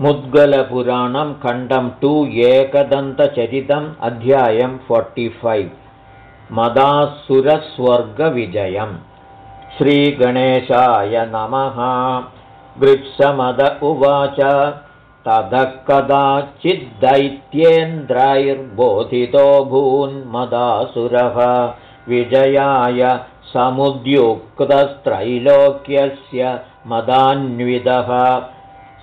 मुद्गलपुराणं खण्डं टु एकदन्तचरितम् अध्यायं फोर्टिफैव्। मदासुरस्वर्गविजयम्। श्रीगणेशाय नमः। गृत्समद उवाच। ततः कदाचिद्दैत्येन्द्रैर्बोधितो भून्मदासुरः विजयाय समुद्युक्तस्त्रैलोक्यस्य मदान्विदः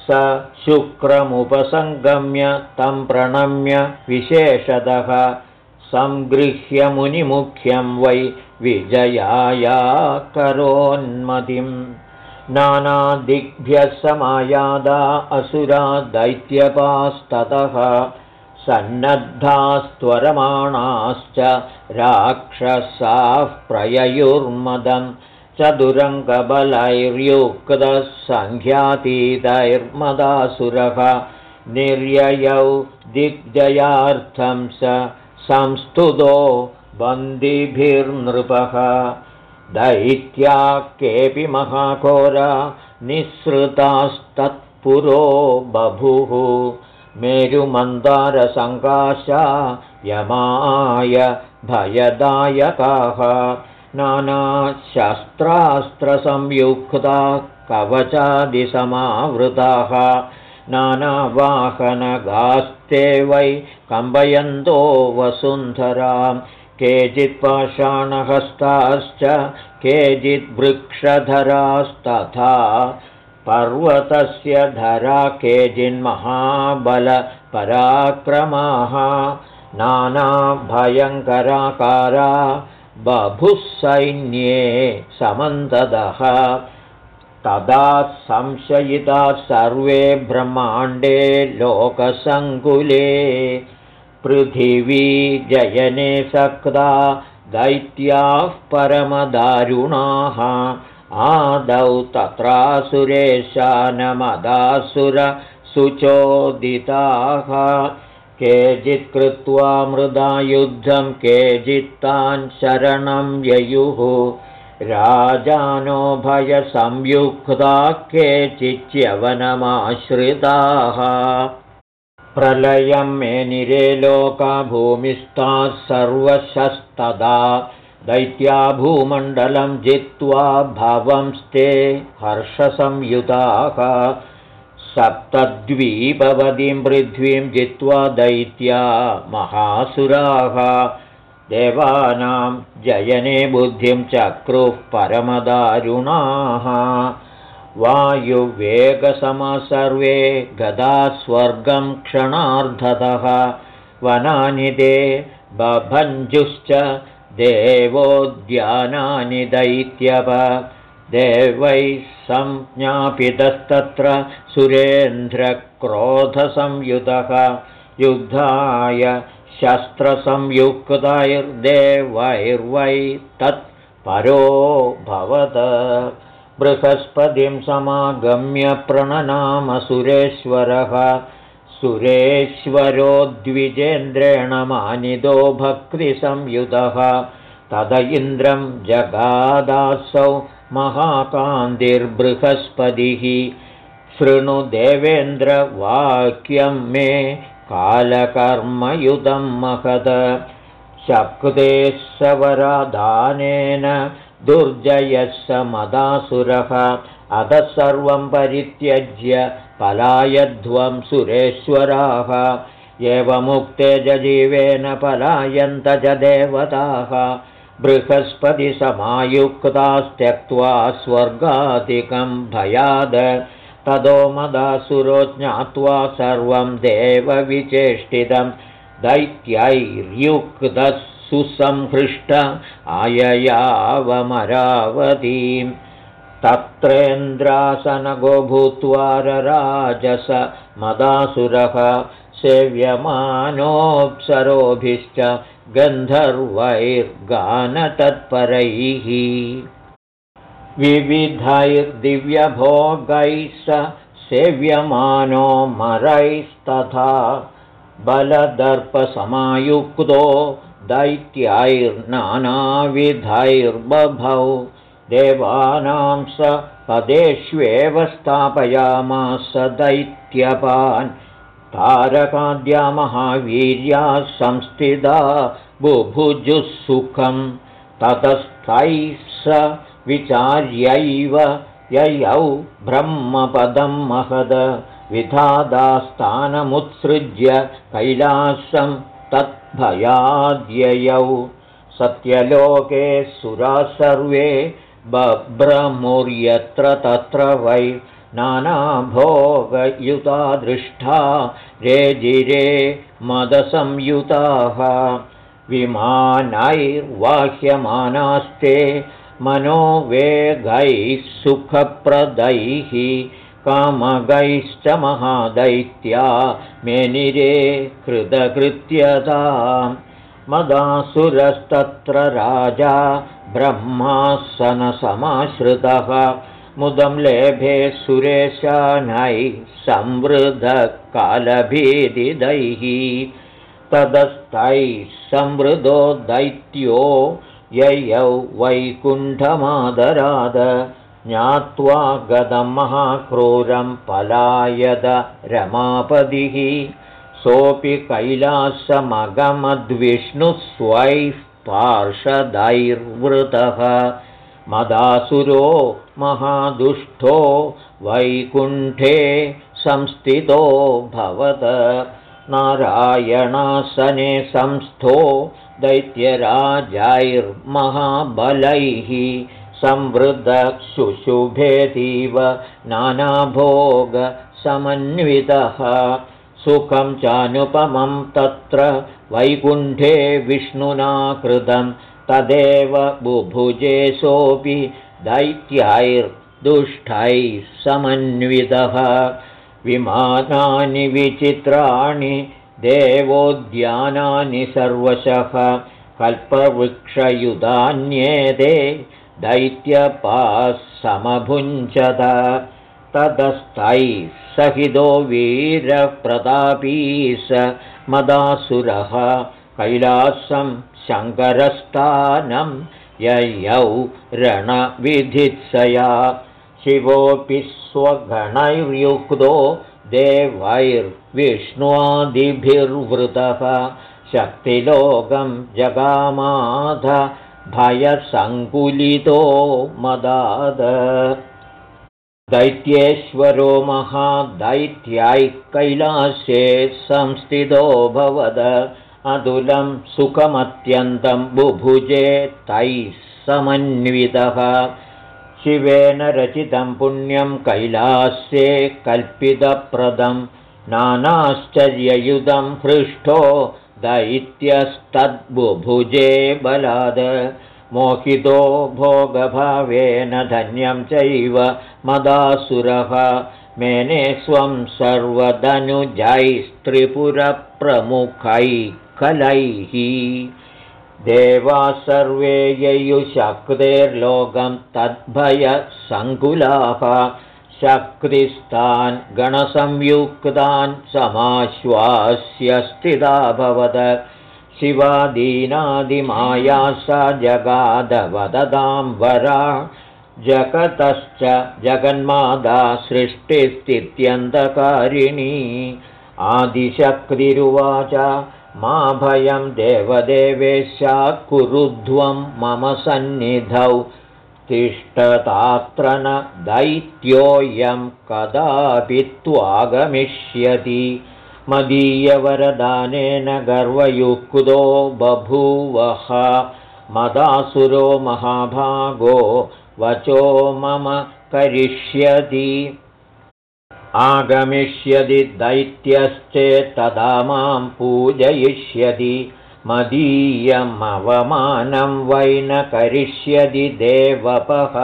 स शुक्रमुपसङ्गम्य तं प्रणम्य विशेषतः सङ्गृह्य मुनिमुख्यं वै करोन्मतिं नानादिग्भ्यः समायादा असुरा दैत्यपास्ततः सन्नद्धास्त्वरमाणाश्च राक्षसाः प्रययुर्मदम् चतुरङ्गबलैर्युक्तः सङ्ख्यातीतैर्मदासुरः निर्ययौ दिग्जयार्थं स संस्तुतो बन्दिभिर्नृपः। दैत्या केऽपि महाघोरा निःसृतास्तत्पुरो बभुः। मेरुमन्दारसङ्काशा यमाय भयदायकाः नानाशस्त्रास्त्रसंयुक्ता कवचादिसमावृताः नानावाहनगास्ते वै कम्बयन्तो वसुन्धरां। केचित्पाषाणहस्ताश्च केचिद्वृक्षधरास्तथा पर्वतस्य धरा केचिन्महाबलपराक्रमाः। नानाभयङ्कराकारा बभुः सैन्ये समन्तदः। तदा संशयिता सर्वे ब्रह्माण्डे लोकसङ्कुले। पृथिवी जयने सक्ता दैत्याः परमदारुणाः। आदौ तत्रासुरेशानमदासुरसुचोदिताः केचित् कृत्वा मृदा युद्धं केचित्तान् शरणं ययुः। राजानो भयसंयुक्ता केचिच्यवनमाश्रिताः। प्रलयं मे निरे लोका भूमिस्थाः सर्वशस्तदा। दैत्या भूमण्डलं जित्वा भवंस्ते हर्षसंयुताः सप्तद्वीपवतीं पृथ्वीं जित्वा दैत्या महासुराः। देवानां जयने बुद्धिं चक्रुः परमदारुणाः। वायुवेगसमः सर्वे गदा स्वर्गं क्षणार्धतः वनानि ते बभञ्जुश्च देवोद्यानानि दैत्यव देवैः संज्ञापितस्तत्र सुरेन्द्रक्रोधसंयुतः। युद्धाय शस्त्रसंयुक्तैर्देवैर्वै तत्परो भवत। बृहस्पतिं समागम्य प्रणनामसुरेश्वरः सुरेश्वरो। द्विजेन्द्रेण मानितो भक्तिसंयुतः तद इन्द्रं जगादासौ महाकान्तिर्बृहस्पतिः। शृणु देवेन्द्रवाक्यं मे कालकर्मयुतं महद। शक्ते सवराधानेन दुर्जयः स मदासुरः अधः सर्वं परित्यज्य पलायध्वं सुरेश्वराः एवमुक्ते जजीवेन पलायन्त च देवताः बृहस्पतिसमायुक्तास्त्यक्त्वा स्वर्गादिकं भयाद। ततो मदासुरो ज्ञात्वा सर्वं देवविचेष्टितं दैत्यैर्युक्तः सुसंहृष्ट आययावमरावतीं। तत्रेन्द्रासनगो भूत्वा रराजस मदासुरः सेव्यमानोऽप्सरोभिश्च गन्धर्वैर्गानतत्परैः। विविधैर्दिव्यभोगैः स सेव्यमानो मरैस्तथा बलदर्पसमायुक्तो दैत्यैर्नानाविधैर्बभौ देवानां स पदेष्वेव स्थापयामास दैत्यपान् तारकाद्या महावीर्याः संस्थिता बुभुजुः सुखं। ततस्थैः स विचार्यैव ययौ ब्रह्मपदं महद। विधादास्थानमुत्सृज्य कैलासं तद्भयाद्ययौ। सत्यलोके सुरा सर्वे बभ्रमुर्यत्र तत्र वै नानाभोगयुता दृष्टा रेजिरे मदसंयुताः। विमानैर्वाह्यमानास्ते मनोवेगैः सुखप्रदैः कामगैश्च महादैत्या मेनिरे कृतकृत्यता। मदासुरस्तत्र राजा ब्रह्मासनसमाश्रितः मुदं लेभे सुरेशानैः संवृद्धकालभेदिदैः तदस्तैः संवृदो दैत्यो ययौ वैकुण्ठमादराद ज्ञात्वा गदं महाक्रूरं पलायद रमापदिः सोऽपि कैलासमगमद्विष्णुस्वैः पार्षदैर्वृतः मदासुरो महादुष्टो वैकुण्ठे संस्थितो भवत। नारायणासने संस्थो दैत्यराजैर्महाबलैः संवृद्धशुशुभेतीव नानाभोगसमन्वितः। सुखं चानुपमं तत्र वैकुण्ठे विष्णुना कृतं तदेव बुभुजे सोऽपि दैत्यैर्दुष्टैः समन्वितः। विमानानि विचित्राणि देवोद्यानानि सर्वशः। कल्पवृक्षयुधान्येते दैत्यपाः समभुञ्चत ततस्तैः सहितो वीरप्रतापी स मदासुरः। कैलासं शङ्करस्थानं ययौ रणविधित्सया। शिवोऽपि स्वगणैर्युक्तो देवैर्विष्णुवादिभिर्वृतः शक्तिलोकं जगामाध भयसङ्कुलितो मदाद। दैत्येश्वरो महादैत्यै कैलास्ये संस्थितो भवद अतुलं सुखमत्यन्तं बुभुजे तैः समन्वितः शिवेन रचितं पुण्यं कैलास्ये कल्पितप्रदं नानाश्चर्ययुधं हृष्टो दैत्यस्तद्बुभुजे बलाद मोहितो भोगभावेन धन्यं चैव मदासुरः मेने स्वं सर्वधनुजैस्त्रिपुरप्रमुखैः कलैः। देवा सर्वे ययुशक्तेर्लोकं तद्भयसङ्कुलाः। शक्तिस्तान् गणसंयुक्तान् समाश्वास्य स्थिताभवद शिवादीनादिमाया सा वरा। जगतश्च जगन्मादा सृष्टिस्थित्यन्तकारिणी। आदिशक्तिरुवाच मा भयं देवदेवेशा कुरुध्वं मम सन्निधौ तिष्ठतात्र न दैत्योऽयं कदापि त्वागमिष्यति। मदीयवरदानेन गर्वयुक्तो बभूवः। मदासुरो महाभागो वचो मम करिष्यति आगमिष्यति दैत्यश्चेत्तदा मां पूजयिष्यति मदीयमवमानं वै न करिष्यति देवपः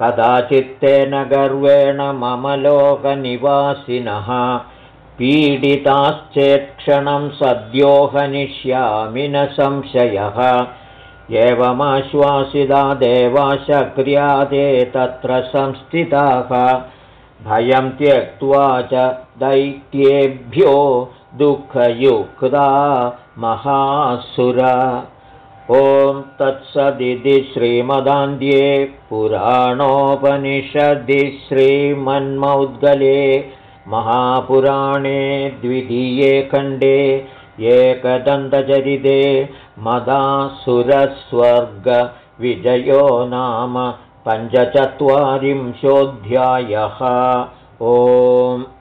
कदाचित्तेन गर्वेण मम लोकनिवासिनः पीडिताश्चेत्क्षणं सद्यो हनिष्यामि न संशयः एवमाश्वासिता देवाशक्र्या ते तत्र संस्थिताः भयं त्यक्त्वा च दैत्येभ्यो दुःखयुक्ता महासुर। ॐ तत्सदिति श्रीमदान्ध्ये पुराणोपनिषदि श्रीमन्मौद्गले महापुराणे द्वितीये खण्डे एकदन्तचरिते मदासुरस्वर्गविजयो नाम पञ्चचत्वारिंशोऽध्यायः. ओम्